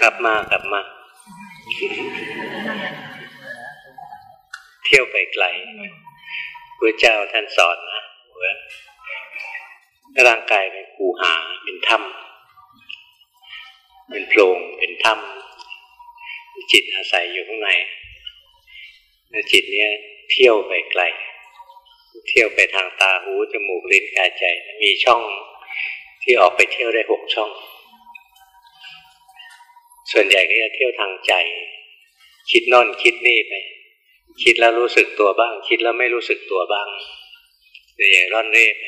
กลับมากลับมา เที่ยวไปไกลพระเจ้าท่านสอนนะว่าร่างกายเป็นคูหาเป็นถ้ำเป็นโพรงเป็นถ้ำจิตอาศัยอยู่ข้างในแล้วจิตเนี้ยเที่ยวไปไกล เที่ยวไปทางตาหูจมูกลิ้นกายใจ มีช่องที่ออกไปเที่ยวได้หกช่อง ส่วนใหญ่ก็จะเที่ยวทางใจ คิดนอนคิดนี่ไป คิดแล้วรู้สึกตัวบ้าง คิดแล้วไม่รู้สึกตัวบ้างเดี๋ยร่อนเร่ไป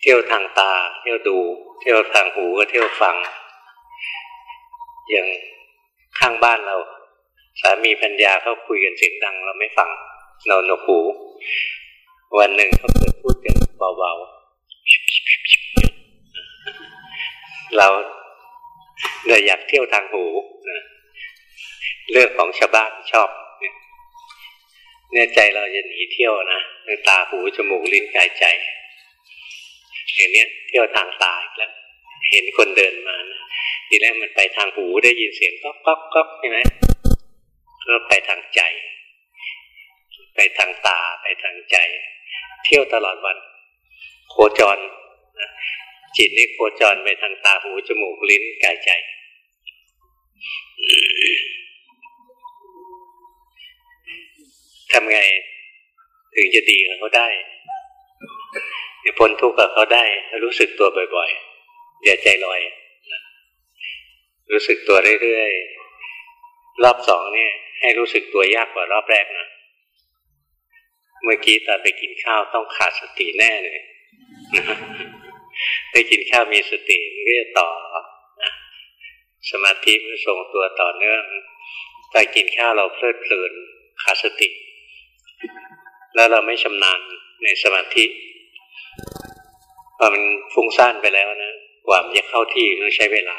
เที่ยวทางตา เที่ยวดู เที่ยวทางหูก็เที่ยวฟัง อย่างข้างบ้านเรา สามีพัญญาเขาคุยกันเสียงดัง เราไม่ฟัง เราหนวกหู วันหนึ่งเขาเปิดพูดกันเบาๆเรา เราอยากเที่ยวทางหูเรื่องของชาวบ้านชอบเนี่ยใจเราจะหนีเที่ยวนะตาหูจมูกลิ้นกายใจอย่างนี้เที่ยวทางตาอีกแล้ว เห็นคนเดินมานะทีแรกมันไปทางหูได้ยินเสียงก๊อกก๊อกก๊อกใช่ไหมก็ไปทางใจ ไปทางตาไปทางใจ เที่ยวตลอดวัน โคจรจิตนี่โคจรไปทางตาหูจมูกลิ้นกายใจ ทำไง ถึงจะดีกับเขาได้จะพ้นทุกข์กับเขาได้รู้สึกตัวบ่อยๆ อย่าใจลอย รู้สึกตัวเรื่อยๆ รอบสองเนี่ย ให้รู้สึกตัวยากกว่ารอบแรกนะเมื่อกี้ตอนไปกินข้าวต้องขาดสติแน่เลยไปกินข้าวมีสติมันก็จะต่อ สมาธิมันส่งตัวต่อเนื่องตอนกินข้าวเราเพลิดเพลินขาดสติ แล้วเราไม่ชำนาญในสมาธิพอมันฟุ้งซ่านไปแล้วนะกว่ามันจะเข้าที่ต้องใช้เวลา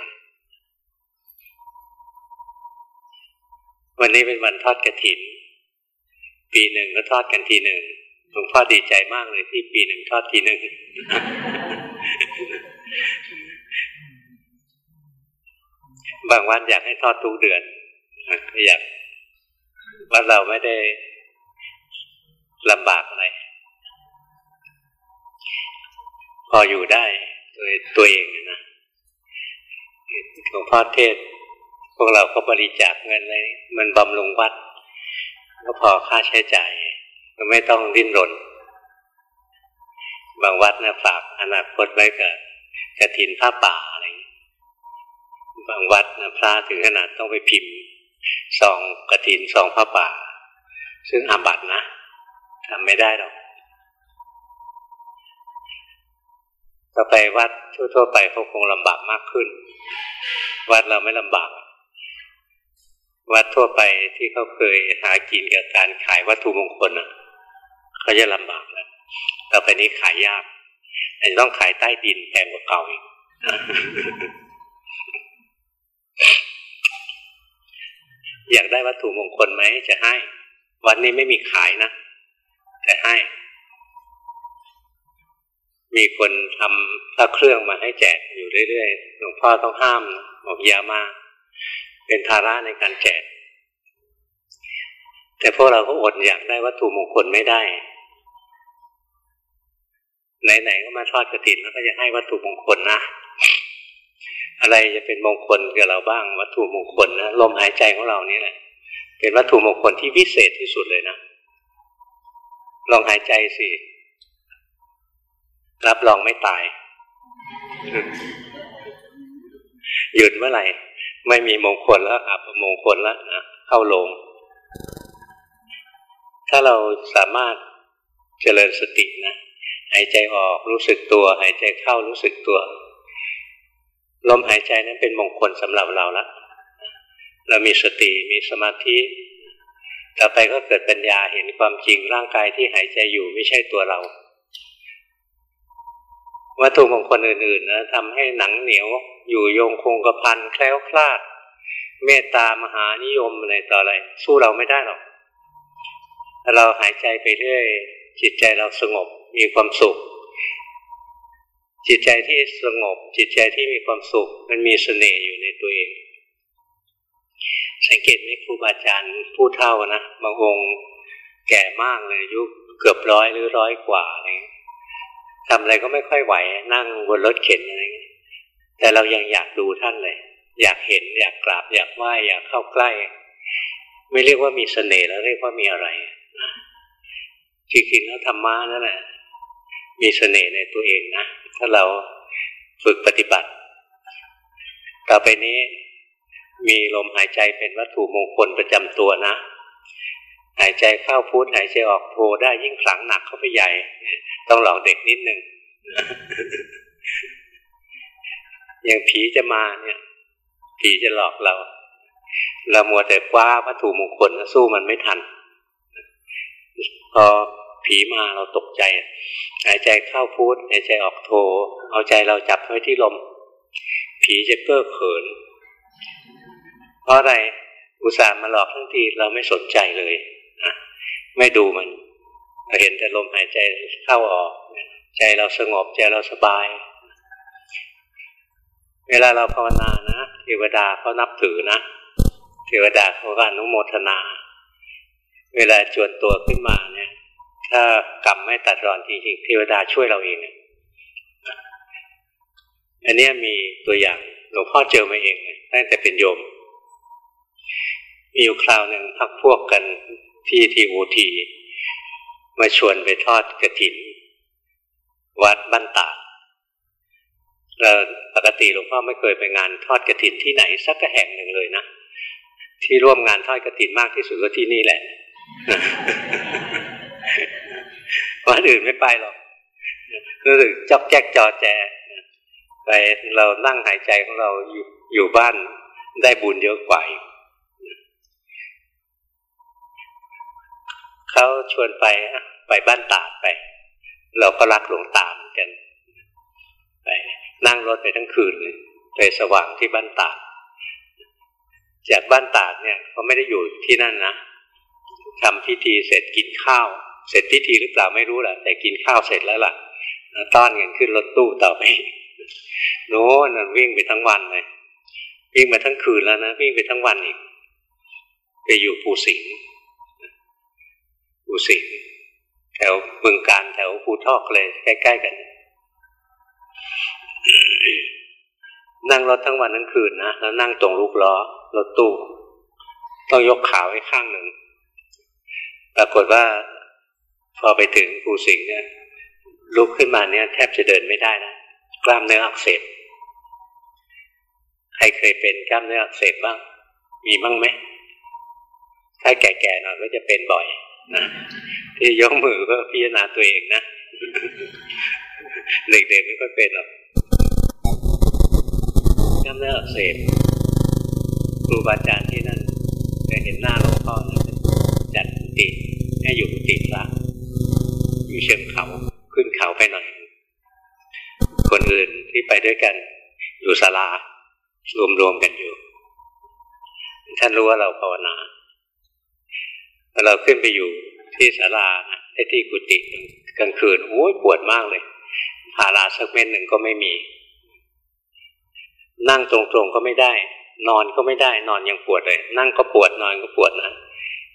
วันนี้เป็นวันทอดกระถิน ปีหนึ่งก็ทอดกันทีหนึ่งหลวงพ่อดีใจมากเลยที่ปีหนึ่งทอดทีหนึ่ง บางวันอยากให้ทอดทุกเดือนอยากว่าเราไม่ได้ลำบากอะไรพออยู่ได้โดยตัวเองนะหลวงพ่อเทศ พวกเราก็บริจาคเงินอะไรมันบำรุงวัด ก็พอค่าใช้จ่ายก็ไม่ต้องดิ้นรน บางวัดนะฝากอนาคตไว้กับกระถินผ้าป่า บางวัดนะพระถึงขนาดต้องไปพิมพ์ซองกระถินซองผ้าป่า ซึ่งอาบัตนะทำไม่ได้หรอกต่อไปวัดทั่วๆไปเขาคงลำบากมากขึ้น วัดเราไม่ลำบาก วัดทั่วไปที่เขาเคยหากินกับการขายวัตถุมงคลอะเขาจะลำบากแล้วต่อไปนี้ขายยากอาจจะต้องขายใต้ดินแพงกว่าเก่าอีก อยากได้วัตถุมงคลไหมจะให้ วันนี้ไม่มีขายนะแต่ให้ มีคนทำพระเครื่องมาให้แจกอยู่เรื่อยๆหลวงพ่อต้องห้ามบอกยามา เป็นภาระในการแจก แต่พวกเราก็อดอยากได้วัตถุมงคลไม่ได้ไหนๆก็มาทอดกระถินแล้วก็จะให้วัตถุมงคลนะ อะไรจะเป็นมงคลกับเราบ้าง วัตถุมงคลนะลมหายใจของเรานี่แหละเป็นวัตถุมงคลที่วิเศษที่สุดเลยนะลองหายใจสิรับรองไม่ตาย หยุดเมื่อไหร่ ไม่มีมงคลแล้วอับมงคลแล้วนะเข้าลง ถ้าเราสามารถเจริญสตินะหายใจออกรู้สึกตัว หายใจเข้ารู้สึกตัว ลมหายใจนั้นเป็นมงคลสำหรับเราละเรามีสติมีสมาธิต่อไปก็เกิดปัญญาเห็นความจริงร่างกายที่หายใจอยู่ไม่ใช่ตัวเรา วัตถุมงคลอื่นๆนะทำให้หนังเหนียวอยู่โยงคงกระพันแคล้วคลาด เมตตามหานิยมอะไรต่ออะไร สู้เราไม่ได้หรอกเราหายใจไปเรื่อยจิตใจเราสงบมีความสุข จิตใจที่สงบ จิตใจที่มีความสุข มันมีเสน่ห์อยู่ในตัวเอง สังเกตไหมครูบาอาจารย์ผู้เท่านะบางองค์แก่มากเลยอายุเกือบร้อยหรือร้อยกว่าอะไรทำอะไรก็ไม่ค่อยไหว นั่งบนรถเข็นอะไรแต่เรายังอยากดูท่านเลย อยากเห็น อยากกราบ อยากไหว้อยากเข้าใกล้ ไม่เรียกว่ามีเสน่ห์แล้วเรียกว่ามีอะไรจริงๆแล้วธรรมะนั่นแหละมีเสน่ห์ในตัวเองนะ ถ้าเราฝึกปฏิบัติ ต่อไปนี้มีลมหายใจเป็นวัตถุมงคลประจำตัวนะ หายใจเข้าพุทหายใจออกโทได้ยิ่งขลังหนักเข้าไปใหญ่ ต้องหลอกเด็กนิดนึงอย่างผีจะมาเนี่ย ผีจะหลอกเรา เรามัวแต่คว้าวัตถุมงคลสู้มันไม่ทัน พอผีมาเราตกใจ หายใจเข้าพุทหายใจออกโท เอาใจเราจับไว้ที่ลม ผีจะเก้อเขิน เพราะอะไรอุตส่าห์มาหลอกทั้งทีเราไม่สนใจเลยนะไม่ดูมันเราเห็นแต่ลมหายใจเข้าออก ใจเราสงบใจเราสบาย เวลาเราภาวนานะเทวดาเขานับถือนะเทวดาเขาก็อนุโมทนา เวลาจวนตัวขึ้นมาเนี่ย ถ้ากรรมไม่ตัดรอนจริงๆเทวดาช่วยเราเองอันนี้มีตัวอย่างหลวงพ่อเจอมาเองตั้งแต่เป็นโยม มีอยู่คราวหนึ่งพักพวกกันที่ทีโอทีมาชวนไปทอดกระถิน วัดบ้านตาเราปกติหลวงพ่อไม่เคยไปงานทอดกระถินที่ไหนสักแห่งหนึ่งเลยนะที่ร่วมงานทอดกระถินมากที่สุดก็ที่นี่แหละ วันอื่นไม่ไปหรอกรู้สึกจอกแจ๊กจอแจไปเรานั่งหายใจของเราอยู่อยู่บ้านได้บุญเยอะกว่าเขาชวนไปไปบ้านตาดไป เราก็รักหลวงตาเหมือนกันไปนั่งรถไปทั้งคืนเลยไปสว่างที่บ้านตาดจากบ้านตาดเนี่ยเขาไม่ได้อยู่ที่นั่นนะทำพิธีเสร็จกินข้าว เสร็จพิธีหรือเปล่าไม่รู้แหละแต่กินข้าวเสร็จแล้วล่ะต้อนกันขึ้นรถตู้ต่อไปโน้นวิ่งไปทั้งวันเลยวิ่งมาทั้งคืนแล้วนะวิ่งไปทั้งวันอีก ไปอยู่ภูสิงห์ภูสิงห์แถวเมืองการแถวภูทอกเลยใกล้ๆกัน นั่งรถทั้งวันทั้งคืนนะแล้วนั่งตรงลูกล้อรถตู้ ต้องยกขาไว้ข้างหนึ่งปรากฏว่า พอไปถึงภูสิงห์เนี่ยลุกขึ้นมาเนี่ยแทบจะเดินไม่ได้นะกล้ามเนื้ออักเสบใครเคยเป็นกล้ามเนื้ออักเสบบ้าง มีบ้างไหมถ้าแก่ๆหน่อยก็จะเป็นบ่อยนะที่ยกมือก็พิจารณาตัวเองนะเด็กๆไม่ค่อยเป็นหรอกกล้ามเนื้ออักเสบครูบาอาจารย์ที่นั่นเคยเห็นหน้าหลวงพ่อจัดติให้อยู่ติพระ อยู่เชิงเขาขึ้นเขาไปหน่อย คนอื่นที่ไปด้วยกันอยู่ศาลารวมๆกันอยู่ ท่านรู้ว่าเราภาวนาพอเราขึ้นไปอยู่ที่ศาลาไอ้ที่กุฏิกลางคืนโอ้ยปวดมากเลยพาราสักเม็ดหนึ่งก็ไม่มี นั่งตรงๆก็ไม่ได้ นอนก็ไม่ได้ นอนยังปวดเลย นั่งก็ปวดนอนก็ปวดนะ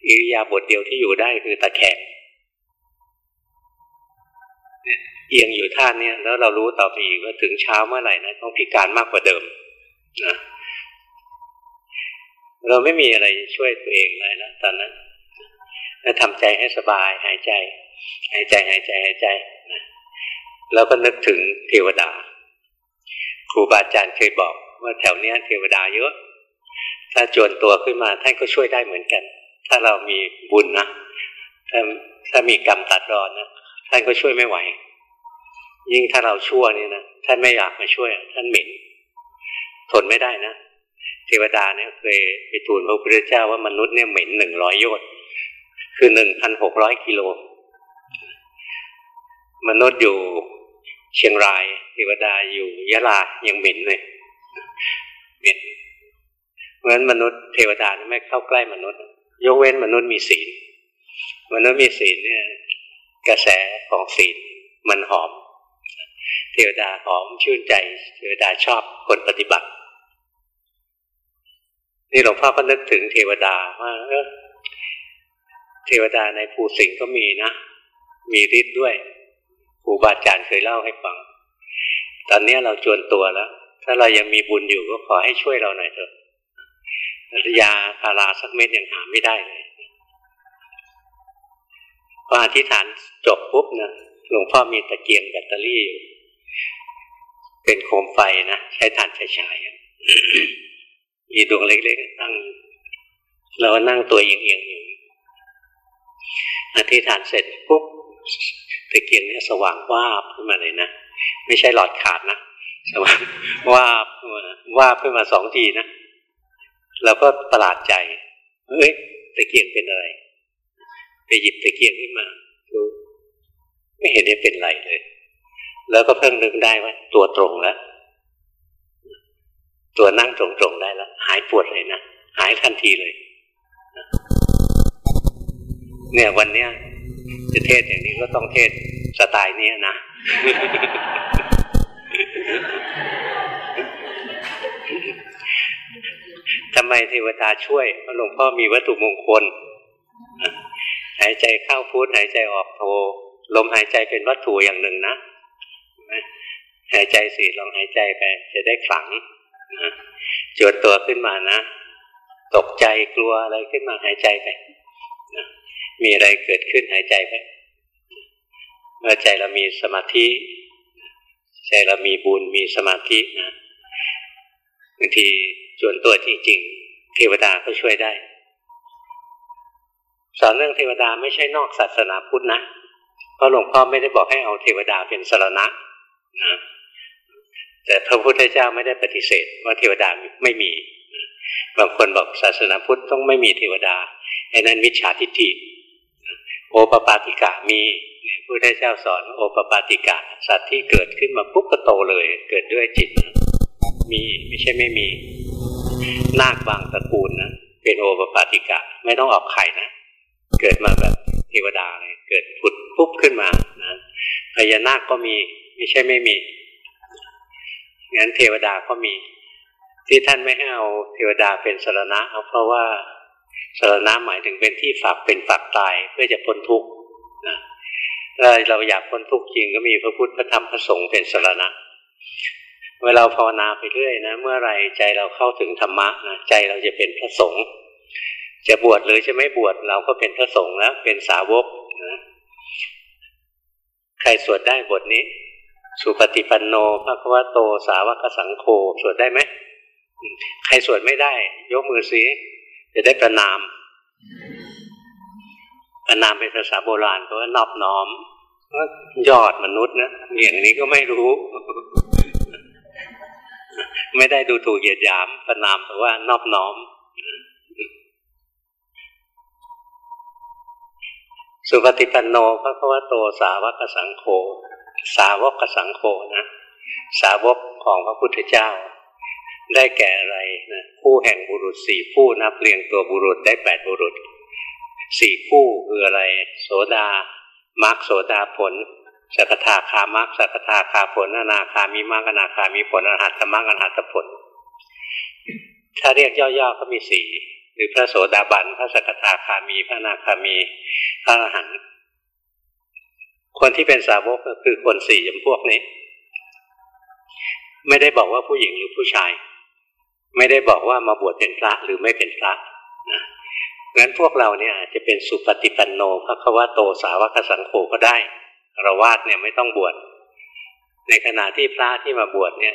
อิริยาบถเดียวที่อยู่ได้คือตะแคง เอียงอยู่ท่านี้แล้วเรารู้ต่อไปอีกว่าถึงเช้าเมื่อไหร่นะต้องพิการมากกว่าเดิมนะเราไม่มีอะไรช่วยตัวเองเลยนะตอนนั้นแล้วทำใจให้สบายหายใจ หายใจหายใจหายใจนะแล้วก็นึกถึงเทวดา ครูบาอาจารย์เคยบอกว่าแถวเนี้ยเทวดาเยอะ ถ้าจวนตัวขึ้นมาท่านก็ช่วยได้เหมือนกัน ถ้าเรามีบุญนะถ้าถ้ามีกรรมตัดรอนนะ ท่านก็ช่วยไม่ไหว ยิ่งถ้าเราชั่วนี่นะท่านไม่อยากมาช่วย ท่านเหม็นทนไม่ได้นะเทวดาเนี่ยเคยไปทูลพระพุทธเจ้าว่ามนุษย์เนี่ยเหม็นหนึ่งร้อยโยชน์คือหนึ่งพันหกร้อยกิโลมนุษย์อยู่เชียงรายเทวดาอยู่ยะลายังเหม็นเลยเหม็นเพราะฉะนั้นมนุษย์เทวดาไม่เข้าใกล้มนุษย์ ยกเว้นมนุษย์มีศีลมนุษย์มีศีลเนี่ย กระแสของศีลมันหอม เทวดาหอมชื่นใจ เทวดาชอบคนปฏิบัติ นี่หลวงพ่อก็นึกถึงเทวดาว่าเทวดาในภูสิงก็มีนะ มีฤทธิ์ด้วยครูบาอาจารย์เคยเล่าให้ฟัง ตอนนี้เราจวนตัวแล้ว ถ้าเรายังมีบุญอยู่ก็ขอให้ช่วยเราหน่อยเถอะยาพาราสักเม็ดยังหาไม่ได้เลย ออธิษฐานจบปุ๊บนะหลวงพ่อมีตะเกียงแบตเตอรี่อยู่เป็นโคมไฟนะใช้ถ่านฉายๆมีดวงเล็กๆตั้งเรานั่งตัวเอียงๆอยู่อธิษฐานเสร็จปุ๊บตะเกียงเนี่ยสว่างวาบขึ้นมาเลยนะไม่ใช่หลอดขาดนะสว่างวาบวาบขึ้นมาสองทีนะเราก็ประหลาดใจเฮ้ยตะเกียงเป็นอะไร ไปหยิบตะเกียงขึ้นมาดูไม่เห็นจะเป็นไรเลย แล้วก็เพิ่งนึกได้ว่า ตัวตรงแล้วตัวนั่งตรงๆได้แล้วหายปวดเลยนะหายทันทีเลย เนี่ยวันเนี้ยจะเทศอย่างนี้ก็ต้องเทศสไตล์นี้นะทำไมเทวดาช่วยเพราะหลวงพ่อมีวัตถุมงคลายใจเข้าพุทหายใจออกโทลมหายใจเป็นวัตถุอย่างหนึ่งนะหายใจสิลองหายใจไปจะได้ขลังนะจดตัวขึ้นมานะ ตกใจกลัวอะไรขึ้นมาหายใจไปนะมีอะไรเกิดขึ้นหายใจไปเมื่อใจเรามีสมาธิใจเรามีบุญมีสมาธินะบางทีส่วนตัวจริงๆเทวดาก็ช่วยได้ สอนเรื่องเทวดาไม่ใช่นอกศาสนาพุทธนะ เพราะหลวงพ่อไม่ได้บอกให้เอาเทวดาเป็นสรณะนะแต่พระพุทธเจ้าไม่ได้ปฏิเสธ ว่าเทวดาไม่มี บางคนบอกศาสนาพุทธต้องไม่มีเทวดาไอ้นั้นมิจฉาทิฏฐิโอปปาติกะมีพระพุทธเจ้าสอนโอปปาติกะสัตว์ที่เกิดขึ้นมาปุ๊บก็โตเลย เกิดด้วยจิตมีไม่ใช่ไม่มีนาคบางตระกูลนะเป็นโอปปาติกะ ไม่ต้องออกไข่นะ เกิดมาแบบเทวดาเลยเกิดผุดปุ๊บขึ้นมานะพญานาคก็มีไม่ใช่ไม่มีงั้นเทวดาก็มี ที่ท่านไม่ให้เอาเทวดาเป็นสารณะเอาเพราะว่าสารณะหมายถึงเป็นที่ฝากเป็นฝากตายเพื่อจะพ้นทุกข์นะถ้าเราอยากพ้นทุกข์จริงก็มีพระพุทธพระธรรมพระสงฆ์เป็นสารณะ เวลาภาวนาไปเรื่อยนะ เมื่อไรใจเราเข้าถึงธรรมะนะใจเราจะเป็นพระสงฆ์ จะบวชหรือจะไม่บวชเราก็เป็นพระสงฆ์แล้ว เป็นสาวกนะใครสวดได้บทนี้ สุปฏิปันโนพระควโตสาวกสังโฆสวดได้ไหมใครสวดไม่ได้ ยกมือสิจะได้ประนาม ประนามเป็นภาษาโบราณเพราะว่านอบน้อมยอดมนุษย์นะอย่างนี้ก็ไม่รู้ ไม่ได้ดูถูกเหยียดหยามประนามแต่ว่านอบน้อม สุปฏิปันโนพระควโตสาวกสังโฆสาวกสังโฆนะ สาวกของพระพุทธเจ้า ได้แก่อะไรนะผู้แห่งบุรุษสี่ผู้นับเรียงตัวบุรุษได้แปดบุรุษสี่ผู้คืออะไร โสดามักโสดาผลสกทาคามักสกทาคาผลอนาคามีมักอนาคามีผลอรหัตมักอรหัตผล ถ้าเรียกย่อๆก็มีสี่ หรือพระโสดาบัน พระสกทาคามี พระนาคามี พระอรหันต์คนที่เป็นสาวกก็คือคนสี่จำพวกนี้ ไม่ได้บอกว่าผู้หญิงหรือผู้ชาย ไม่ได้บอกว่ามาบวชเป็นพระหรือไม่เป็นพระนะงั้นพวกเราเนี่ยอาจจะเป็นสุปฏิปันโนพระควโตสาวกสังโฆก็ได้ราวาดเนี่ยไม่ต้องบวชในขณะที่พระที่มาบวชเนี่ย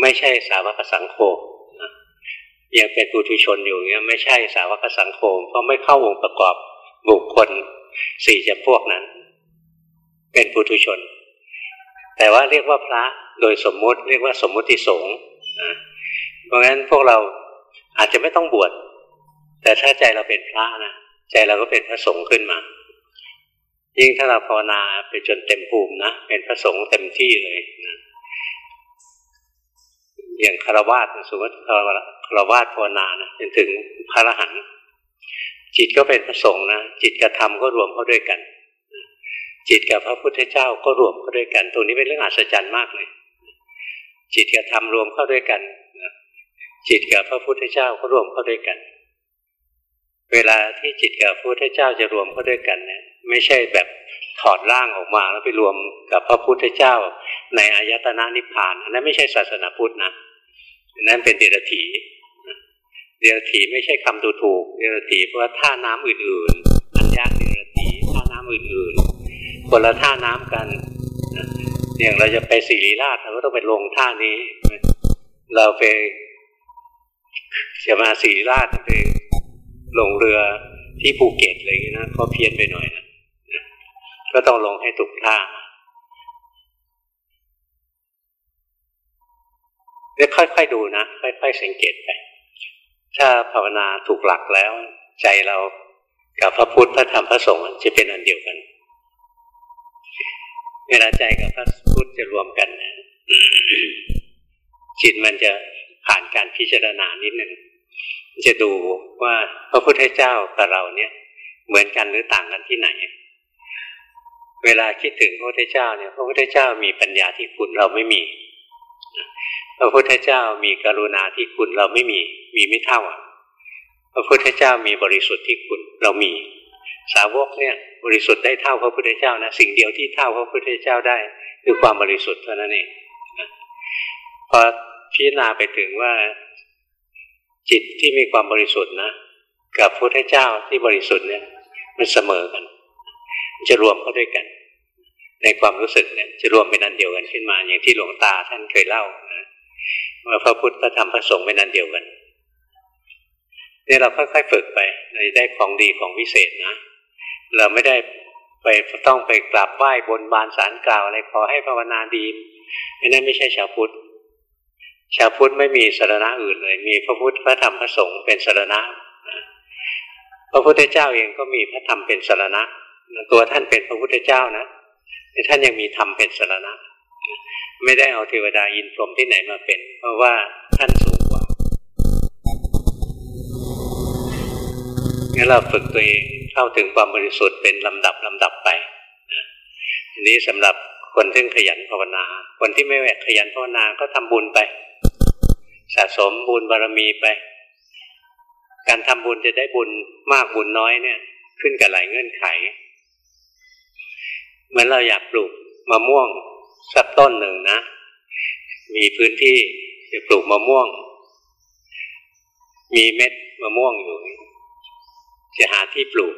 ไม่ใช่สาวกสังโฆ ยังเป็นปุถุชนอยู่เงี้ยไม่ใช่สาวกสังคมเพราะไม่เข้าวงประกอบบุคคลสี่จำพวกนั้น เป็นปุถุชน แต่ว่าเรียกว่าพระโดยสมมุติเรียกว่าสมมุติสงฆ์เพราะงั้นพวกเราอาจจะไม่ต้องบวชแต่ถ้าใจเราเป็นพระนะใจเราก็เป็นพระสงฆ์ขึ้นมา ยิ่งถ้าเราภาวนาไปจนเต็มภูมินะเป็นพระสงฆ์เต็มที่เลยนะ อย่างคารวาสสมมติคารวาสภาวนานะจนถึงพระอรหันต์จิตก็เป็นพระสงฆ์นะจิตกับธรรมก็รวมเข้าด้วยกัน จิตกับพระพุทธเจ้าก็รวมเข้าด้วยกันตรงนี้เป็นเรื่องอัศจรรย์มากเลย จิตกับธรรมรวมเข้าด้วยกันจิตกับพระพุทธเจ้าก็รวมเข้าด้วยกัน เวลาที่จิตกับพระพุทธเจ้าจะรวมเข้าด้วยกันเนี่ยไม่ใช่แบบถอดร่างออกมาแล้วไปรวมกับพระพุทธเจ้า ในอายตนะนิพพานนั้นไม่ใช่ศาสนาพุทธนะ นั่นเป็นเดรัจฉีเดรัจฉีไม่ใช่คำดูถูกเดรัจฉีเพราะว่าท่าน้ำอื่นๆอัญญากเดรัจฉีท่าน้ำอื่นๆคนละท่าน้ำกันอย่างเราจะไปสิริราชเราก็ต้องไปลงท่านี้ เราไปจะมาสิริราชไปลงเรือที่ภูเก็ตอะไรอย่างนี้นะก็เพี้ยนไปหน่อยนะก็ต้องลงให้ถูกท่าเนี่ยค่อยๆดูนะ ค่อย ๆ สังเกตไป ถ้าภาวนาถูกหลักแล้ว ใจเรากับพระพุทธพระธรรมพระสงฆ์จะเป็นอันเดียวกัน เวลาใจกับพระพุทธจะรวมกันนะจิตมันจะผ่านการพิจารณานิดหนึ่งจะดูว่าพระพุทธเจ้ากับเราเนี่ย เหมือนกันหรือต่างกันที่ไหน เวลาคิดถึงพระพุทธเจ้าเนี่ย พระพุทธเจ้ามีปัญญาที่คุณเราไม่มี พระพุทธเจ้ามีกรุณาที่คุณเราไม่มี มีไม่เท่าพระพุทธเจ้ามีบริสุทธิ์ที่คุณเรามี สาวกเนี่ย บริสุทธิ์ได้เท่าพระพุทธเจ้านะสิ่งเดียวที่เท่าพระพุทธเจ้าได้ คือความบริสุทธิ์เท่านั้นเองพอพิจารณาไปถึงว่าจิตที่มีความบริสุทธิ์นะกับพระพุทธเจ้าที่บริสุทธิ์เนี่ยมันเสมอกัน จะรวมเข้าด้วยกัน ในความรู้สึกเนี่ยจะรวมเป็นอันเดียวกันขึ้นมา อย่างที่หลวงตาท่านเคยเล่านะ ว่าพระพุทธพระธรรมพระสงฆ์เป็นอันเดียวกันนี่เราค่อยๆฝึกไปเราได้ของดีของวิเศษนะ เราไม่ได้ไปต้องไปกราบไหว้บนบานสารกล่าวอะไรขอให้ภาวนาดีอันั่นไม่ใช่ชาวพุทธ ชาวพุทธไม่มีสารณะอื่นเลย มีพระพุทธพระธรรมพระสงฆ์เป็นสารณะพระพุทธเจ้าเองก็มีพระธรรมเป็นสารณะ ตัวท่านเป็นพระพุทธเจ้านะแต่ท่านยังมีธรรมเป็นสารณะ ไม่ได้เอาเทวดาอินพรหมที่ไหนมาเป็น เพราะว่าท่านสูงกว่างั้นเราฝึกตัวเองเข้าถึงความบริสุทธิ์เป็นลำดับลำดับไปอันนี้สำหรับคนที่ขยันภาวนา คนที่ไม่แหวกขยันภาวนาก็ทำบุญไป สะสมบุญบารมีไป การทำบุญจะได้บุญมากบุญน้อยเนี่ย ขึ้นกับหลายเงื่อนไข เหมือนเราอยากปลูกมะม่วง สักต้นหนึ่งนะ มีพื้นที่จะปลูกมะม่วง มีเม็ดมะม่วงอยู่ จะหาที่ปลูก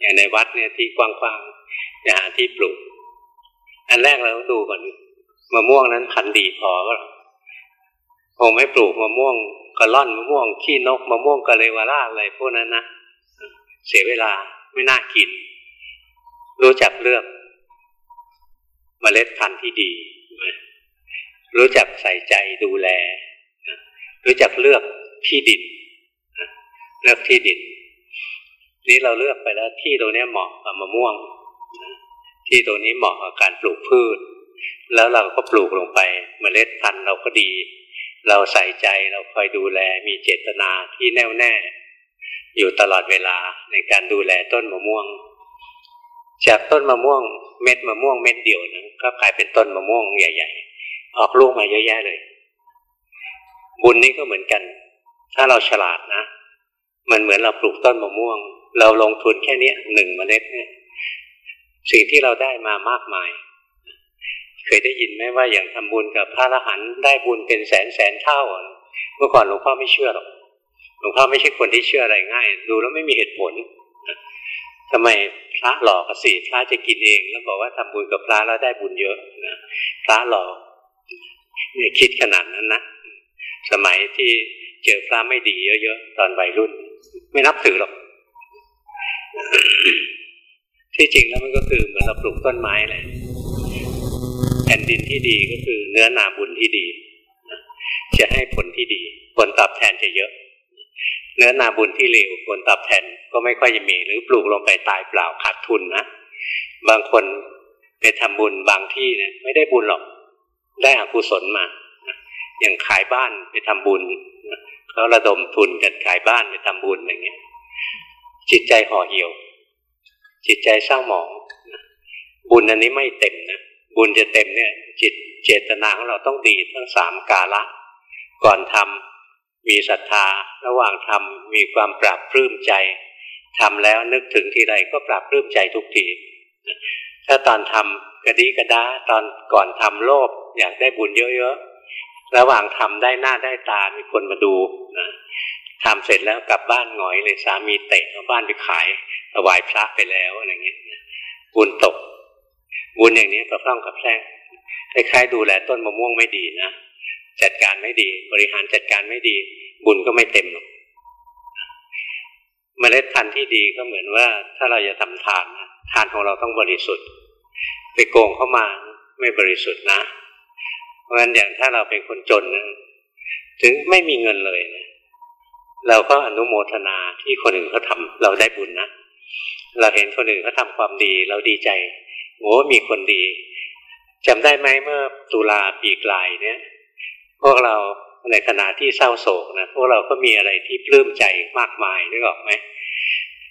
อย่างในวัดเนี่ยที่กว้างๆจะหาที่ปลูก อันแรกเราต้องดูก่อนมะม่วงนั้นพันดีพอก็คงไม่ปลูกมะม่วงกระล่อนมะม่วงขี้นกมะม่วงกะเลวาราอะไรพวกนั้นนะเสียเวลาไม่น่ากิน รู้จักเลือก มเมล็ดพันธุ์ที่ดี รู้จักใส่ใจดูแล รู้จักเลือกที่ดิน เลือกที่ดิน นี้เราเลือกไปแล้วที่ตรงนี้เหมาะกับมะม่วง ที่ตรงนี้เหมาะกับการปลูกพืช แล้วเราก็ปลูกลงไปมเมล็ดพันธุ์เราก็ดี เราใส่ใจเราคอยดูแลมีเจตนาที่แน่วแน่ อยู่ตลอดเวลาในการดูแลต้นมะม่วง จากต้นมะม่วงเม็ดมะม่วงเม็ดเดียวนะก็กลายเป็นต้นมะม่วงใหญ่ๆ ออกลูกมาเยอะแยะเลย บุญนี้ก็เหมือนกัน ถ้าเราฉลาดนะ มันเหมือนเราปลูกต้นมะม่วง เราลงทุนแค่นี้หนึ่งเมล็ดเนี่ยสิ่งที่เราได้มามากมาย เคยได้ยินไหมว่าอย่างทำบุญกับพระอรหันต์ได้บุญเป็นแสนแสนเท่า เมื่อก่อนหลวงพ่อไม่เชื่อหรอกหลวงพ่อไม่ใช่คนที่เชื่ออะไรง่าย ดูแล้วไม่มีเหตุผลทำไม ระหลอกสิพระจะกินเอง แล้วบอกว่าทำบุญกับพระแล้วได้บุญเยอะนะพระหลอกเนี่ยคิดขนาดนั้นนะสมัยที่เจอพระไม่ดีเยอะๆตอนวัยรุ่น ไม่นับถือหรอกที่จริงแล้วมันก็คือเหมือนเราปลูกต้นไม้แหละแผ่นดินที่ดีก็คือเนื้อนาบุญที่ดีจะให้ผลที่ดี ผลตอบแทนจะเยอะ เนื้อนาบุญที่เลวผลตอบแทนก็ไม่ค่อยจะมี หรือปลูกลงไปตายเปล่าขาดทุนนะบางคนไปทำบุญบางที่เนี่ยไม่ได้บุญหรอกได้อกุศลมาอย่างขายบ้านไปทำบุญเขาระดมทุนกันขายบ้านไปทำบุญอย่างเงี้ย จิตใจห่อเหี่ยว จิตใจเศร้าหมองบุญอันนี้ไม่เต็มนะบุญจะเต็มเนี่ย จิตเจตนาของเราต้องดีทั้งสามกาละ ก่อนทำ มีศรัทธาระหว่างทำมีความปรับปลื้มใจทำแล้วนึกถึงทีไรก็ปรับปลื้มใจทุกทีถ้าตอนทำกระดีกระดาตอนก่อนทำโลภอยากได้บุญเยอะๆระหว่างทำได้หน้าได้ตามีคนมาดูนะทำเสร็จแล้วกลับบ้านหงอยเลยสามีเตะเอาบ้านไปขายถวายพระไปแล้วอะไรเงี้ยบุญตกบุญอย่างนี้กระพร่องกับแพร่งคล้ายๆดูแลต้นมะม่วงไม่ดีนะ จัดการไม่ดี บริหารจัดการไม่ดี บุญก็ไม่เต็มหรอกเมล็ดพันธุ์ที่ดีก็เหมือนว่า ถ้าเราจะทำทานทานของเราต้องบริสุทธิ์ ไปโกงเข้ามาไม่บริสุทธิ์นะ เพราะฉะนั้นอย่างถ้าเราเป็นคนจนนะถึงไม่มีเงินเลยนะเราก็อนุโมทนาที่คนอื่นเขาทาเราได้บุญนะเราเห็นคนอื่นเขาทาความดี เราดีใจโอ้มีคนดีจำได้ไหมเมื่อตุลาปีกลายเนี่ย พวกเราในขณะที่เศร้าโศกนะพวกเราก็มีอะไรที่ปลื้มใจมากมายนึกออกไหม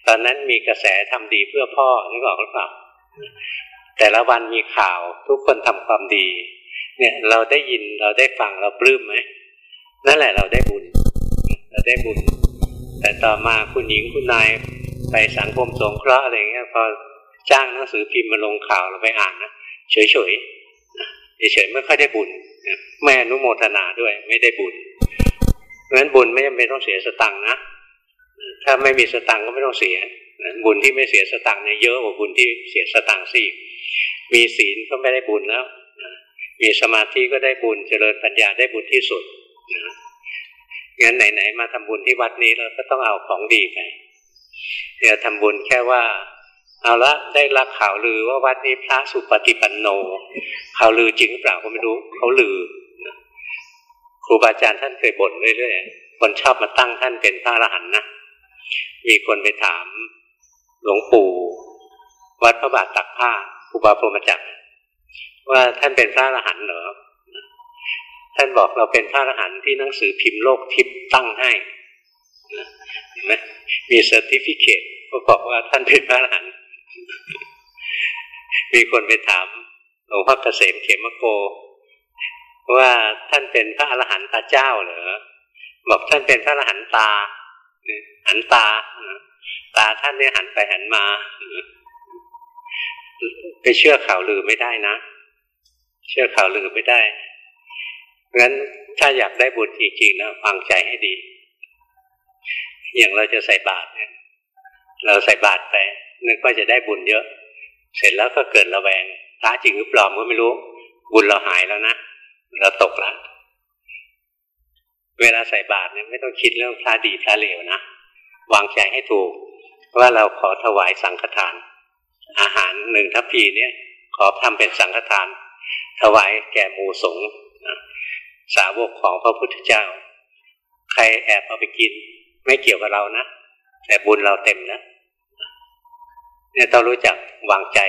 ตอนนั้นมีกระแสทำดีเพื่อพ่อนึกออกหรือเปล่าแต่ละวันมีข่าวทุกคนทำความดี เนี่ยเราได้ยินเราได้ฟังเราปลื้มไหมนั่นแหละเราได้บุญ เราได้บุญ แต่ต่อมาคุณหญิงคุณนายไปสังคมสงเคราะห์อะไรเงี้ยพอจ้างหนังสือพิมพ์มาลงข่าวเราไปอ่านนะเฉยเฉยเฉยไม่ค่อยได้บุญ ไม่อนุโมทนาด้วย ไม่ได้บุญเพราะฉะนั้นบุญไม่จำเป็นต้องเสียสตังค์นะถ้าไม่มีสตังค์ก็ไม่ต้องเสียบุญที่ไม่เสียสตังค์เนี่ยเยอะกว่าบุญที่เสียสตังค์สิมีศีลก็ไม่ได้บุญแล้วมีสมาธิก็ได้บุญเจริญปัญญาได้บุญที่สุดงั้นไหนๆมาทำบุญที่วัดนี้เราก็ต้องเอาของดีไปเดี๋ยวทำบุญแค่ว่า เอาละได้รับข่าวลือว่าวัดนี้พระสุปฏิปันโน ข่าวลือจริงหรือเปล่าก็ไม่รู้ เขาลือครูบาอาจารย์ท่านเคยบ่นเรื่อยๆคนชอบมาตั้งท่านเป็นพระอรหันต์นะมีคนไปถามหลวงปู่วัดพระบาทตักผ้าครูบาพรหมจักรว่าท่านเป็นพระอรหันต์เหรอท่านบอกเราเป็นพระอรหันต์ที่หนังสือพิมพ์โลกทิพย์ตั้งให้เห็นไหมมี certificate ก็บอกว่าท่านเป็นพระอรหันต์ มีคนไปถามหลวงพ่อเกษมเขมโก ว่าท่านเป็นพระอรหันตาเจ้าเหรอบอกท่านเป็นพระอรหันต์ตาหันตาตาท่านเนี่ยหันไปหันมา ไปเชื่อข่าวลือไม่ได้นะ เชื่อข่าวลือไม่ได้งั้นถ้าอยากได้บุญจริงๆนะฟังใจให้ดี อย่างเราจะใส่บาตรเนี่ย เราใส่บาตรไป นึกว่าจะได้บุญเยอะ เสร็จแล้วก็เกิดระแวงพระจริงหรือปลอมก็ไม่รู้ บุญเราหายแล้วนะเราตกแล้วเวลาใส่บาตรเนี่ยไม่ต้องคิดเรื่องพระดีพระเลวนะวางใจให้ถูก ว่าเราขอถวายสังฆทาน อาหารหนึ่งทัพพีเนี่ย ขอทำเป็นสังฆทาน ถวายแก่หมู่สงฆ์สาวกของพระพุทธเจ้า ใครแอบเอาไปกิน ไม่เกี่ยวกับเรานะแต่บุญเราเต็มนะ เนี่ยต้องรู้จักวางใจ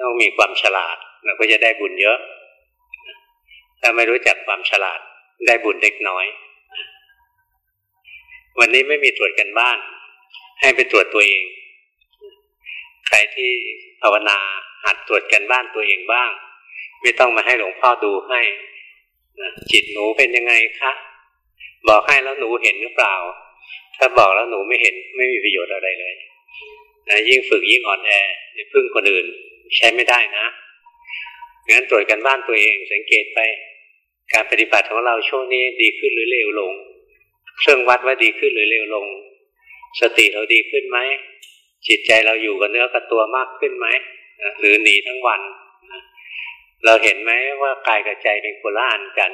ต้องมีความฉลาดเราก็จะได้บุญเยอะ ถ้าไม่รู้จักความฉลาดได้บุญเล็กน้อย วันนี้ไม่มีตรวจกันบ้าน ให้ไปตรวจตัวเอง ใครที่ภาวนาหัดตรวจกันบ้านตัวเองบ้าง ไม่ต้องมาให้หลวงพ่อดูให้จิตหนูเป็นยังไงคะบอกให้แล้วหนูเห็นหรือเปล่า ถ้าบอกแล้วหนูไม่เห็นไม่มีประโยชน์อะไรเลย นะยิ่งฝึกยิ่งอ่อนแอพึ่งคนอื่น ใช้ไม่ได้นะงั้นตรวจกันบ้านตัวเองสังเกตไป การปฏิบัติของเราช่วงนี้ดีขึ้นหรือเลวลง เครื่องวัดว่าดีขึ้นหรือเลวลง สติเราดีขึ้นไหมจิตใจเราอยู่กับเนื้อกับตัวมากขึ้นไหมหรือหนีทั้งวัน เราเห็นไหมว่ากายกับใจเป็นคนละอันกัน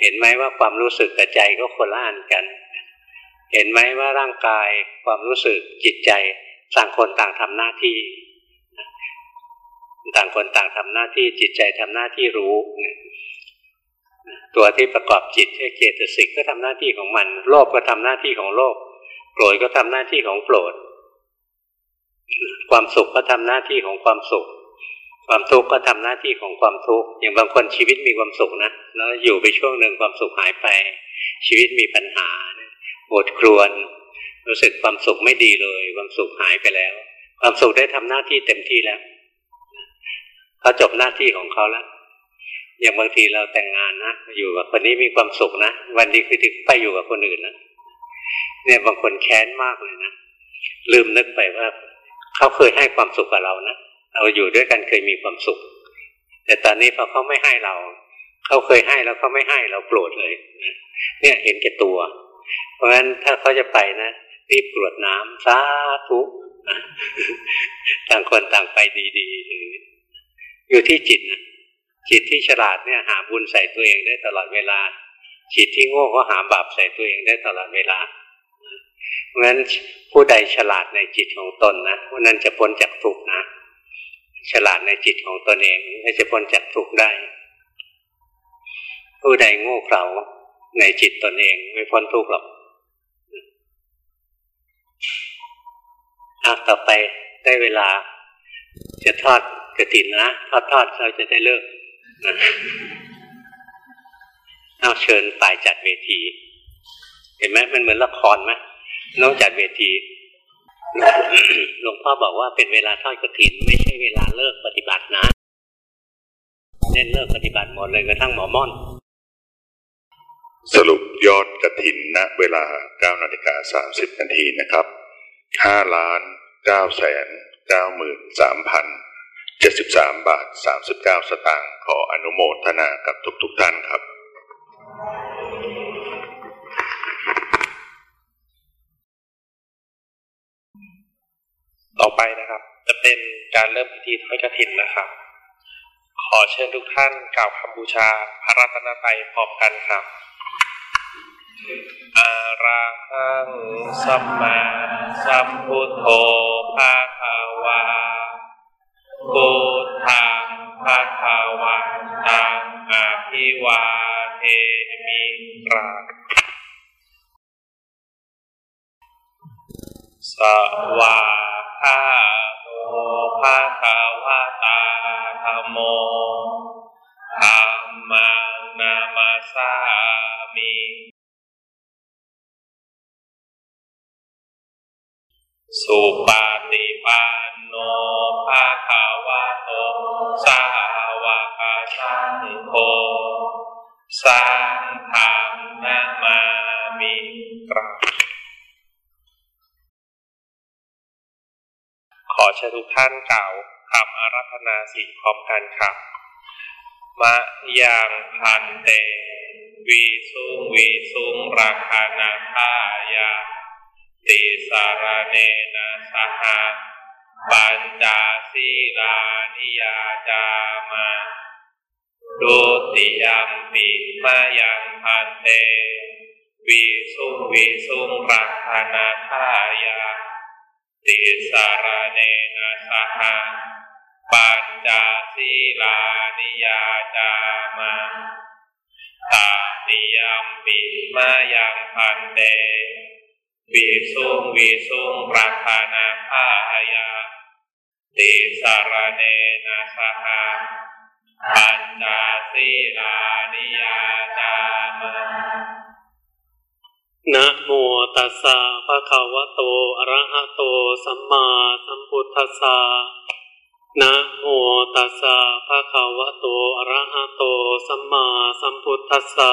เห็นไหมว่าความรู้สึกกับใจก็คนละอันกัน เห็นไหมว่าร่างกายความรู้สึกจิตใจ ต่างคนต่างทำหน้าที่ ต่างคนต่างทำหน้าที่จิตใจทำหน้าที่รู้ ตัวที่ประกอบจิตเจตสิกก็ทำหน้าที่ของมัน โลภก็ทำหน้าที่ของโลภโกรธก็ทำหน้าที่ของโกรธความสุขก็ทำหน้าที่ของความสุข ความทุกข์ก็ทำหน้าที่ของความทุกข์อย่างบางคนชีวิตมีความสุขนะแล้วอยู่ไปช่วงหนึ่งความสุขหายไป ชีวิตมีปัญหาโอดครวน รู้สึกความสุขไม่ดีเลย ความสุขหายไปแล้ว ความสุขได้ทำหน้าที่เต็มที่แล้วเขาจบหน้าที่ของเขาแล้วอย่างบางทีเราแต่งงานนะอยู่กับคนนี้มีความสุขนะวันดีคือถึงไปอยู่กับคนอื่นนะเนี่ยบางคนแค้นมากเลยนะลืมนึกไปว่าเขาเคยให้ความสุขกับเรานะเราอยู่ด้วยกันเคยมีความสุข แต่ตอนนี้พอเขาไม่ให้เราเขาเคยให้แล้วเขาไม่ให้เราโกรธเลยเนี่ยเห็นแก่ตัว เพราะฉะนั้นถ้าเขาจะไปนะ รีบกรวดน้ำสาธุต่างคนต่างไปดีๆอยู่ที่จิตนะจิตที่ฉลาดเนี่ยหาบุญใส่ตัวเองได้ตลอดเวลา จิตที่โง่ก็หาบาปใส่ตัวเองได้ตลอดเวลาเพราะฉะนั้นผู้ใดฉลาดในจิตของตนนะผู้นั้นจะพ้นจากทุกข์นะ ฉลาดในจิตของตนเองจะพ้นจากทุกข์ได้ ผู้ใดโง่เขลาในจิตตนเองไม่พ้นทุกข์หรอก อะต่อไปได้เวลา จะทอดกระถินนะทอดทอดเราจะได้เลิกเอาเชิญฝ่ายจัดเวที เห็นไหมมันเหมือนละครไหมน้องจัดเวทีหลวงพ่อบอกว่าเป็นเวลาทอดกระถิน ไม่ใช่เวลาเลิกปฏิบัตินะเน้นเลิกปฏิบัติหมดเลยกระทั่งหมอม่อน สรุปยอดกระถินณเวลา9นาฬิกา30นาทีนะครับ5ล้าน 9แสน9หมื่น3พัน73บาท39สตางค์ขออนุโมทนากับทุกๆทท่านครับ ต่อไปนะครับ จะเป็นการเริ่มพิธีทอดกฐินนะครับ ขอเชิญทุกท่านกล่าวคำบูชาพระรัตนตรัยพร้อมกันครับ อาระหังสัมมาสัมพุทโธภาคาวาพุทธังภาคาวันตังอาภิวาเทมิราสวาคาโตภาคาวาตาธรรมโม สุปาติปันโนภาคาวะโตสาวกสังโฆสังฆนามามิกราขอเชิญทุกท่านกล่าวคำอารัธนาสิ่งพร้อมกันครับมะยังพันเตวีสุงวีสุงราคานาคายา ติสารเนนะสหปัญจศีลานิยาจามาดุติยมปิมายังพันเตวิสุวิสุงรักานาทายาติสารเนนะสหปัญจศีลานิยาจามาตาติยมปิมายังพันเต วิสุงวิสุงราคานาภายาติสารเนนะสหปัญจศีลานิยาจามนะโมตัสสะภะคะวะโตอะระหะโตสัมมาสัมพุทธัสสะนะโมตัสสะภะคะวะโตอะระหะโตสัมมาสัมพุทธัสสะ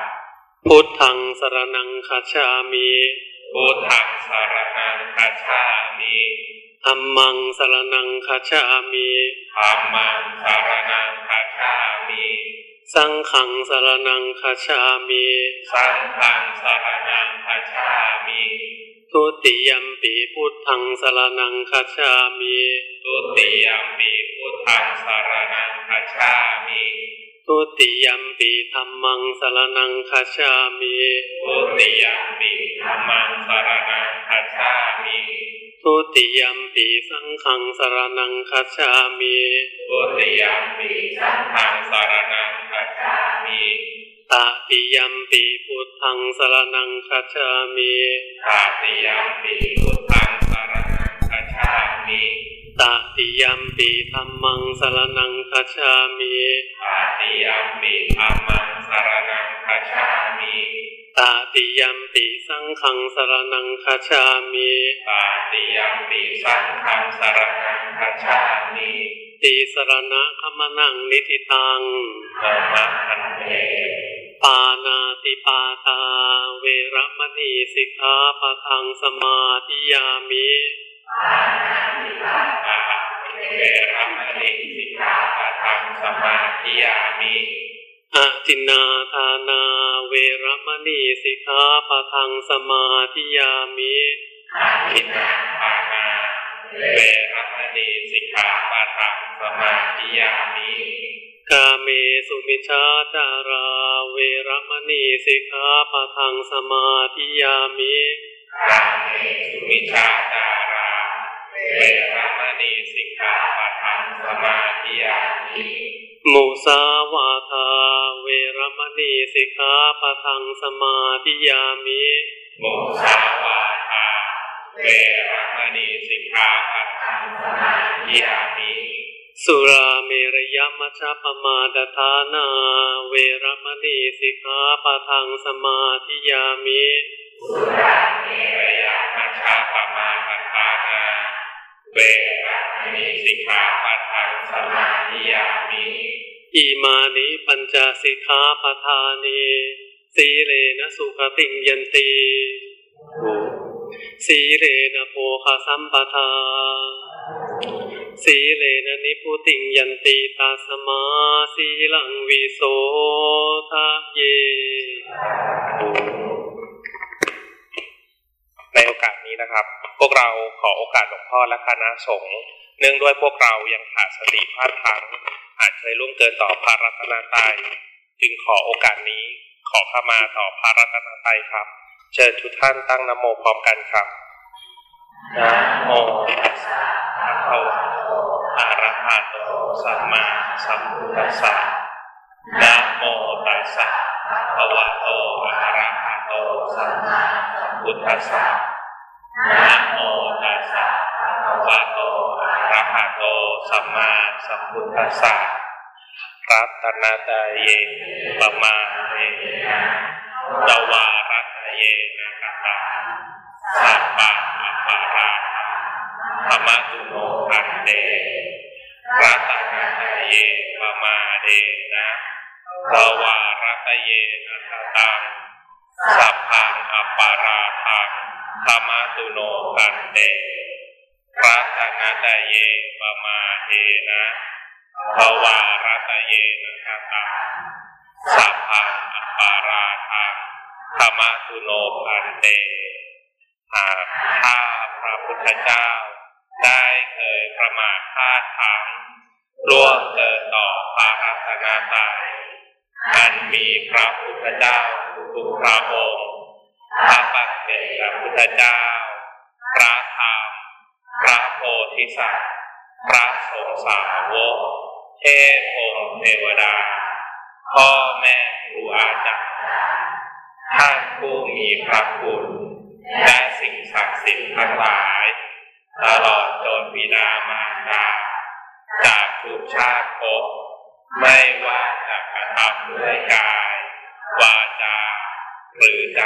พุทธังสรนังคาชามิพุทธังสรนังคาชามิธรรมังสรนังคาชามิธรรมังสรนังคาชามิสังขังสรนังคาชามิสังขังสรนังคาชามิทุติยมปีพุทธังสรนังคาชามิทุติยมปีพุทธังสรนังคาชามิ ทุติยมปีธรรมังสารนังคาชามิทุติยมปีธรรมังสารนังคาชามิทุติยมปีสังขังสารนังคัจฉามิทุติยมปีสังฆังสารนังคัจฉามิตติยมปีพุทธังสารนังคัจฉามิตาติยมปีพุทธังสารนังคัจฉามิ ตติยมปีธรรมังสารนังคัจฉามิตาติยมปีธัมมังสารนังคัจฉามิตติยมปีสังขังสารนังคัจฉามิตาติยมปีสังฆังสารนังคัจฉามิติสรณะขมนังนิธิตังนามาคันเทปานาติปาตา เวรมณีสิกขาปะทังสมาธิยามิ ตาเวรมณีสิกขาปะทังสมาธิยามิอะจินนาทานาเวรมณีสิกขาปะทังสมาธิยามิอาทินนาปานาเวรมณีสิกขาปะทังสมาธิยามิกาเมสุมิชาจาราเวรมณีสิกขาปะทังสมาธิยามิกาเมสุมิชาจารา เวรมณีสิกขาปะทังสมาธิยามิมุสาวาทาเวรมณีสิกขาปะทังสมาธิยามิโมสาวาทาเวรมณีสิกขาปะทังสมาธิยามิสุราเมรยมัชฌปมาดทานา เวรมณีสิกขาปะทังสมาธิยามิ สุราเมรยมัชฌะปมาปทานา เวมีสิกขาปะทังสมาธิยามิอิมานิปัญจสิกขาปทานีสีเลนะสุขติงยันติสีเลนะโภคสัมปทา สีเลนะนิพุติงยันติตาสมาสีลังวิโสทะเย ในโอกาสนี้นะครับ พวกเราขอโอกาสหลวงพ่อและคณะสงฆ์เนื่องด้วยพวกเรายังขาดสติพลาดพลั้งอาจเคยล่วงเกินต่อพระรัตนตรัยจึงขอโอกาสนี้ขอขมาต่อพระรัตนตรัยครับ เชิญทุกท่านตั้งนโมพร้อมกันครับนะโมตัสสะภะคะวะโตอะระหะโตสัมมาสัมพุทธัสสะนะโมตัสสะภะคะวะโตอะระหะโตสัมมาสัมพุทธัสสะ นะโมตัสสะภะคะวะโตอะระหะโตสัมมาสัมพุทธัสสะรัตนาตายเยปมาเยนะตวารัตเยนะกตาสัพพะอปาราธรรมตุโนอันเดรัตนาตายเยปมาเดนะตวารัตเยนะกตัง สัพพังอปาราทังธรรมตุโนอันเดรัตนาตาเยปมาเดนะภวารัตเยนะคตาสัพพังอปาราทังธรรมตุโนพันเตหากข้าพระพุทธเจ้า ได้เคยประมาทพลาดทั้งล่วงเกินต่อพระรัตนตรัยอันมีพระพุทธเจ้า ทุกพระองค์พระปัจเจกพุทธเจ้า พระธรรม พระโพธิสัตว์ พระสงฆ์สาวก เทพพงศ์เทวดา พ่อแม่ครูอาจารย์ท่านผู้มีพระคุณและสิ่งศักดิ์สิทธิ์ทั้งหลายตลอดจนบิดามารดาจากทุกชาติภพไม่ว่าจะกระทำด้วยกาย วาจา หรือใจ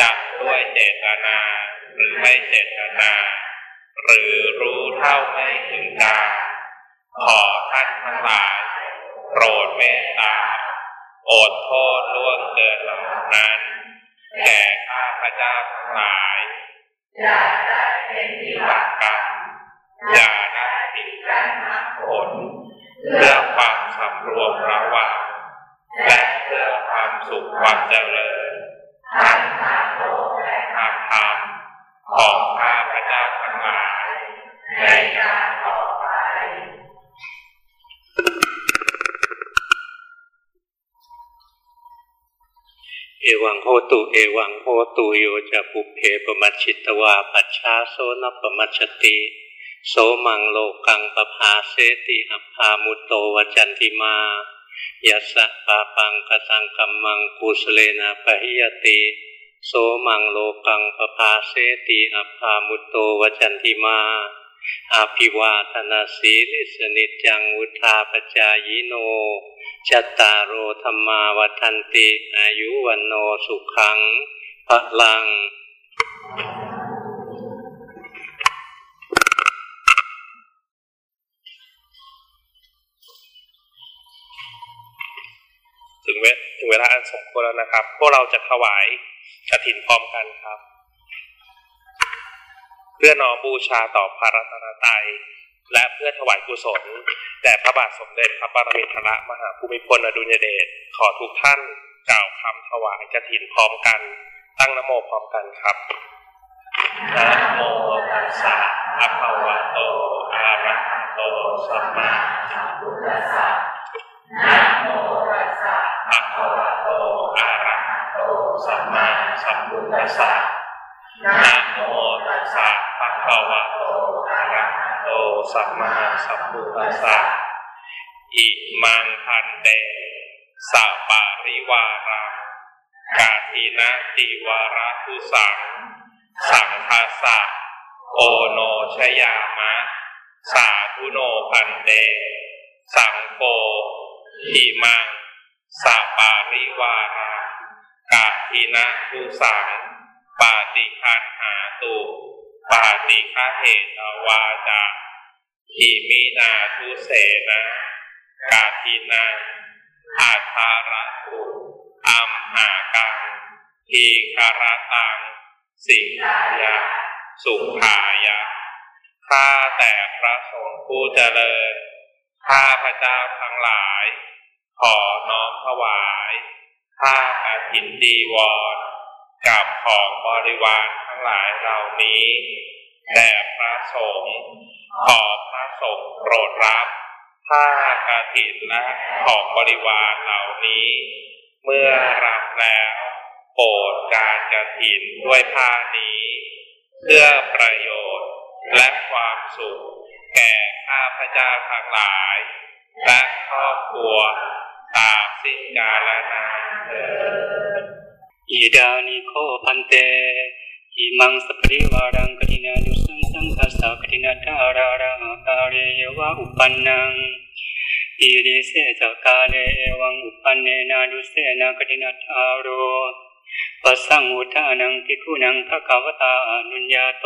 จะด้วยเจตนา หรือไม่เจตนา หรือรู้เท่าไม่ถึงการขอท่านทั้งหลายโปรดเมตตาอดโทษล่วงเกินเหล่านั้นแก่ข้าพเจ้าทั้งหลายอย่าได้เป็นวิบากกรรมอย่าได้ปิดกั้นมรรคผลเพื่อความสำรวมระวัง และเพื่อความสุขความเจริญทั้งทางโลกและทางธรรมของข้าพเจ้าทั้งหลายในการต่อไป เอวังโหตุ เอวังโหตุโยจะปุเพปมัชชิตวา ปัชชาโซนปมัชติโสมังโลกังปภาเสติอัพามุตโตวจันติมา ยัสสะปาปังกสังกัมมังกุสเลนะปะหิยติโสมังโลกังปภาเสติอัพามุตโตวจันติมาอาภิวาทนาสีลิสนิจังวุธาปจายโนจัตตารโอธรรมาวันติ อายุวันโนสุขังพลัง เวลาอันสมควรแล้วนะครับ พวกเราจะถวายกฐินพร้อมกันครับ เพื่อน้อมบูชาต่อพระรัตนตรัยและเพื่อถวายกุศลแด่พระบาทสมเด็จพระปรมินทรมหาภูมิพลอดุลยเดชขอทุกท่านกล่าวคำถวายกฐินพร้อมกัน ตั้งนโมพร้อมกันครับนะโมตัสสะภะคะวะโตอะระหะโตสัมมาสัมพุทธัสสะนะโมะภะคะวะโตอะระหะโตสัมมาสัมพุทธัสสะนะโมตัสสะภะคะวะโตอะระหะโตสัมมาสัมพุทธัสสะอิมังพันเตสัปาริวารังกาทินะติวาระทุสัง สังคาสะโอโนชยามะ สาธุโนพันเต สังโฆทิมัง สัปาริวารังกาทินะทุสัง ปาติคันหาตุ ปาติคาเหตวาจาหิมินาทุเสนะ กาทินาอาทาระตุอัมหากังทีคารตัง สิงหายะสุขายะข้าแต่พระสงฆ์ผู้เจริญ ข้าพระเจ้าทั้งหลาย ขอน้อมถวายผ้ากฐินดีวรกับของบริวารทั้งหลายเหล่านี้แด่พระสงฆ์ขอพระสงฆ์โปรดรับผ้ากฐินและของบริวารเหล่านี้ เมื่อรับแล้วโปรดการกฐินด้วยผ้านี้ เพื่อประโยชน์และความสุข แก่ข้าพเจ้าทั้งหลาย และครอบครัว ตาสินกาลนานเถิดอิดานิโคพันเตอิมังสปริวารังกตินาดุสังสังคาสากตินาทาราราคาเรยวะอุปันนังอิริเสจกาเลเอวังอุปันเนนาดุเสนากตินาทาโรปัสสังอุทานังทิคุนังภะคะวตาอนุญญาโต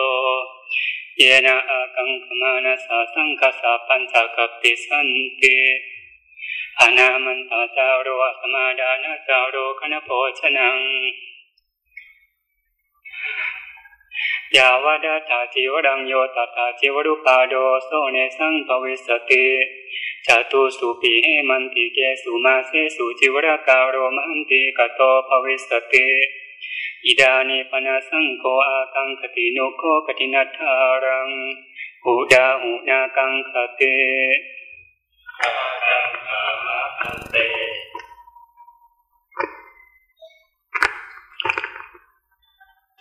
เยนะอากังขมานาสาสังคาสาปัญจกัปปิสันติ อนามันตาจาโรสมาดานาจาโรคณโพชนังยาวดาตาจิวรังโยตตาจิวรุปาโดโซเนสังปวิสติจตุสุปีเหมันติเกสุมาเสสุจิวรากาโรมันติกโตภวิสติอิดานิปนาสังโฆอากังคติโนโคกตินัทธารังหูดาหูนากังคเต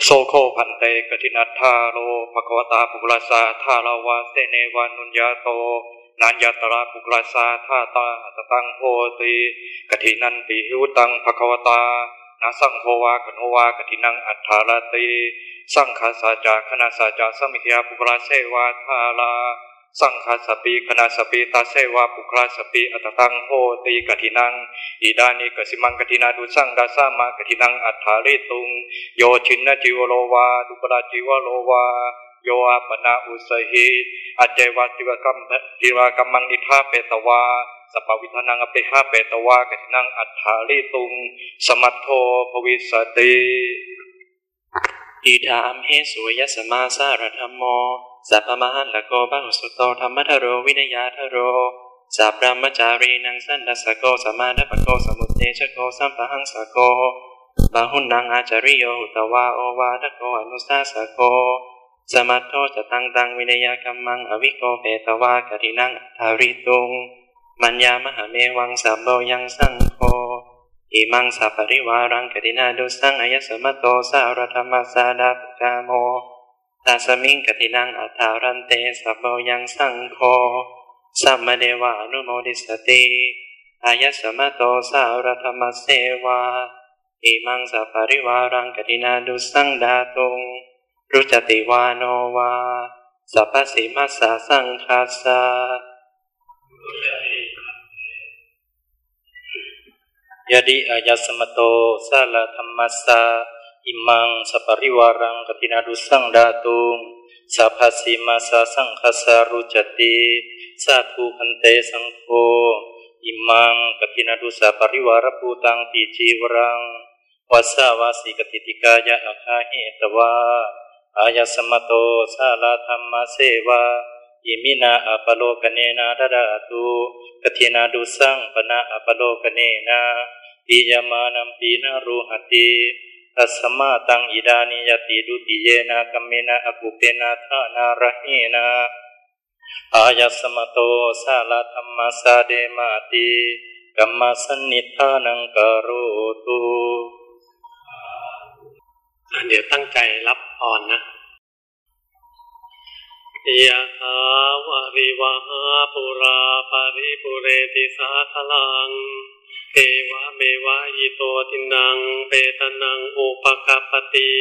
โสโคพันเตกตินัทธาโลภควตาปุกลาสาธาราวาเสเนวานุญญาโตนันยตราปุกลาสาธาตาตตังโหติกตินันติหิวตังภควตานาสังโฆวากโนวากตินังอัฏฐารติสังฆาสาจาคณาสาจาสมิขยาปุกลาเสวาธาลา สังฆาสปีคณาสปีตาเสวาปุคลาสปีอัตตังโหติกตินังอิดานิกสิมังกตินาดุสังดาสามากตินังอัฏฐาริตุง โยชินนจิวโลวาดุปราจิวโลวาโยอาปนาอุสหิอัจเจวาติวกัมติวกัมมังนิทาเปตวาสปวิธนังอภิหาเปตวากตินังอัฏฐาริตุง สมัทโทภวิสติอิดามเหสุยสมาสารธรรมโม สัพพมหันตโกบาหุสุโตธรรมทโรวินยาทโรสัพพรมจารีนังสันดัสโกสมาดปโกสมุตเตชโกสัมปะหังสโกบาหุนังอาจาริโยหุตวาโอวาทโกอนุสาสโกสมัทโทจะตังตังวินยากัมมังอวิโกเปตวากตินังทาริตุง มัญญามหาเมวังสัมโบยังสังโฆอิมังสัพปริวารังกตินาดุสังอายสมะโตสารธรรมสาดาปกาโม ตาสมิงกตินังอัฏฐารันเตสัพโบยังสังโฆสัมมาเดวานุโมดิสติอายสมะโตสารธรรมเสวาอิมังสัพริวารังกตินาดุสังดาตุงรุจติวาโนวาสัพพสิมัสสะสังคาสะยดิอายัสมะโตสาลธรรมสสะ อิมังสัปริวารังกตินาดุสังดาตุงสัพพสิมาสาสังคสารุจติสาธุคันเตสังโฆอิมังกตินาดุสัปริวารภูตังปีจีวรังวัสสาวาสิกติติกายะอาคาเหตวาอายสมโตสาลาธรรมเสวาอิมินาอปโลกเนนาดดาตุกตินาดุสังปนาอปโลกเนนาปิยมานัมปีนารุหติ ตัสมาตังอิดานิยติดุติเยนะกัมเมนะอกุเปนะทานาระเหนะอายัสมโตสาลธรรมสาเดมาติกัมมาสนิทานังกโรตุเดี๋ยวตั้งใจรับพรนะยะถาวาริวหาปุราปาริปุเรติสาคลัง เอวะเมวะอิโตทินังเปตนังอุปกปติ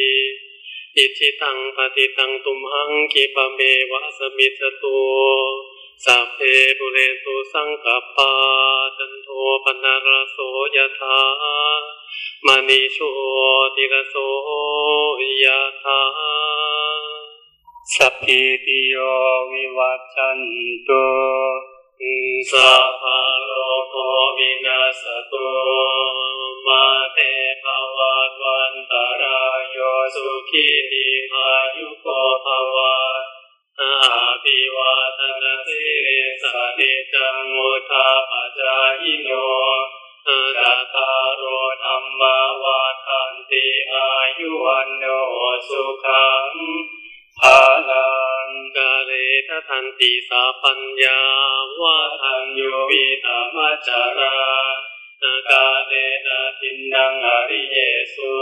อิชิตังปฏิตังตุมหังกิปะเมวะสมิจตุสัพเพปุเรตุสังกปาจันโทปนารโสยถามณีโชติรโสยถาสัพพิติโยวิวัจจันตุ สัพพะโลกโควินาสตุมาเตภวัตวันตรายโยสุขีติอายุโกภวะอาภิวาทนาสิริสานิจังมุทาปจายโนจัตตารโอธรรมวาทันติอายุวันโนสุขังภาลังกา ททันติสาปัญญาวาทันโยวิธรรมจารากาเลนะทินนังอริเยสุ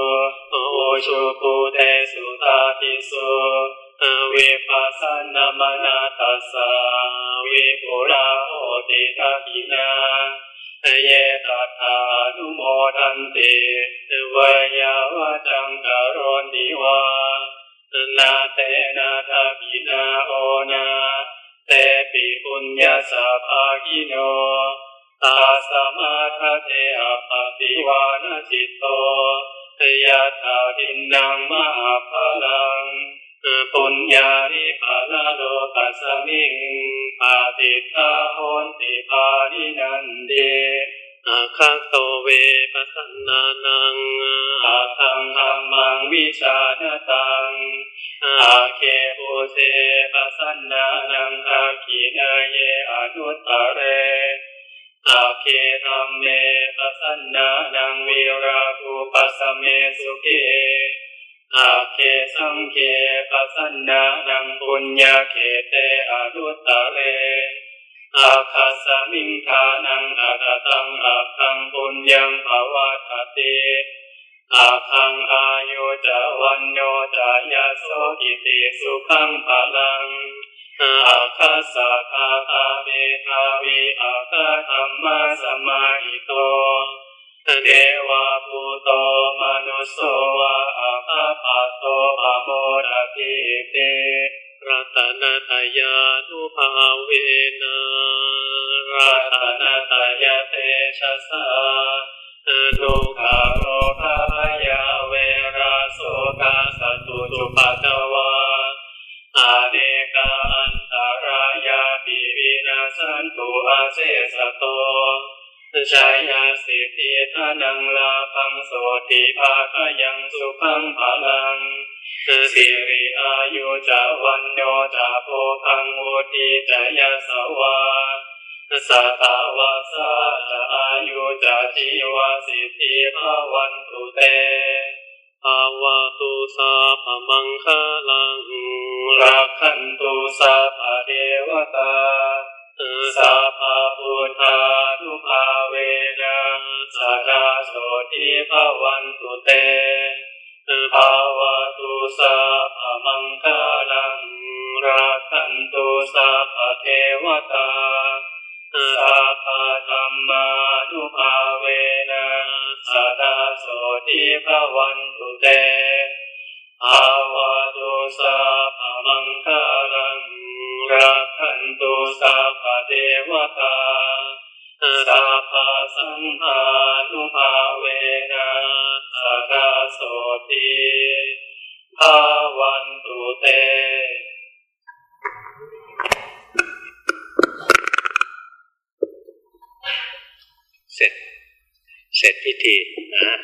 โอชุปุเตสุตาติสุวิปัสสนามนาตัสสะวิปุราโหติทักินาเยตัทานุโมทันติเวยาวจังกรนติวา นาเตนะทักินาโอนาเตปิปุญญาสาภากิโนตาสมาทเตอปติวานจิตโตยะถาดินนังมหาภลังปุญญาริภาลโลกัสมิงปาติตาโห นานังปุญญาเขเตอนุตต ติภาคยังสุขังพลังสิริอายุจาวันโยจาโพคังวุติจยสวาสัตวาสาจะอายุจะชีวาสิทธิภาวันตุเตภาวะตุสาพมังคลังรักขันตุสาพเทวตา สาพพุทธานุภาเวนะสัทธาโสภวันตุเตภาวะตุสัพพมังคลังรักขันตุสัพเทวตาสัพพธรรมานุภาเวนะสัทธาโสติภวันตุเตภา ตุสัพพเทวตาสัพพสังฆานุภาเวนะสัทธาโสติภาวันตุเตเสร็จเสร็จพิธีนะ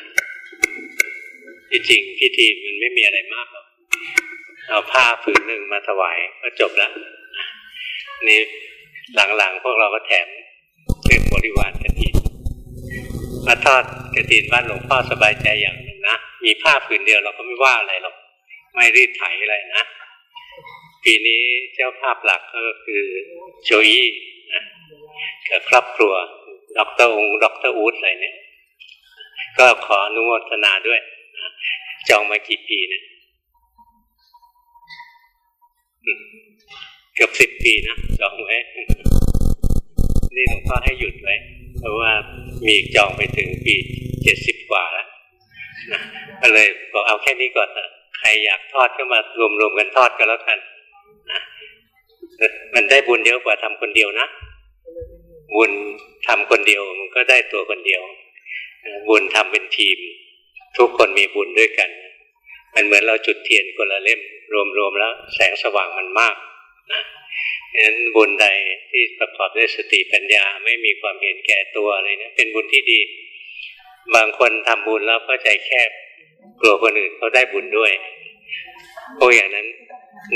ที่จริงพิธีมันไม่มีอะไรมากหรอกเอาผ้าผืนหนึ่งมาถวายก็จบแล้ว นี่หลังๆพวกเราก็แถมเรื่องบริวารกฐินมาทอดกฐินบ้านหลวงพ่อสบายใจอย่างหนึ่งนะ มีผ้าผืนเดียวเราก็ไม่ว่าอะไรหรอก ไม่รีดไถอะไรนะ ปีนี้เจ้าภาพหลักก็คือโจยี่นะกับครอบครัวดอกเตอร์องดอกเตอร์อูดอะไรเนี่ย ก็ขออนุโมทนาด้วยนะจองมากี่ปีเนี่ย เกือบสิบปีนะจองไว้ นี่หลวงพ่อให้หยุดไว้ เพราะว่ามีจองไปถึงปีเจ็ดสิบกว่าแล้วก็เลยบอกเอาแค่นี้ก่อนเถอะใครอยากทอดก็มารวมๆกันทอดกันแล้วกันนะมันได้บุญเยอะกว่าทำคนเดียวนะ บุญทำคนเดียวมันก็ได้ตัวคนเดียว บุญทำเป็นทีม ทุกคนมีบุญด้วยกัน มันเหมือนเราจุดเทียนคนละเล่ม รวมๆแล้ว แสงสว่างมันมาก นะฉะนั้นบุญใดที่ประกอบด้วยสติปัญญาไม่มีความเห็นแก่ตัวอะไรเนะเป็นบุญที่ดี บางคนทำบุญแล้วก็ใจแคบกลัวคนอื่นเขาได้บุญด้วยพวกอย่างนั้น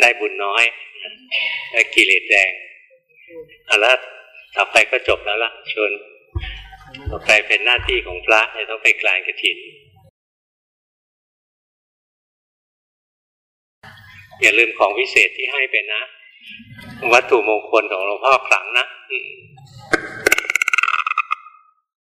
ได้บุญน้อยและกิเลสแรงเอาละต่อไปก็จบแล้วล่ะชวนต่อไปเป็นหน้าที่ของพระจะต้องไปกลางกระถินอย่าลืมของพิเศษที่ให้ไปนะ วัตถุมงคลของหลวงพ่อครั้งนะ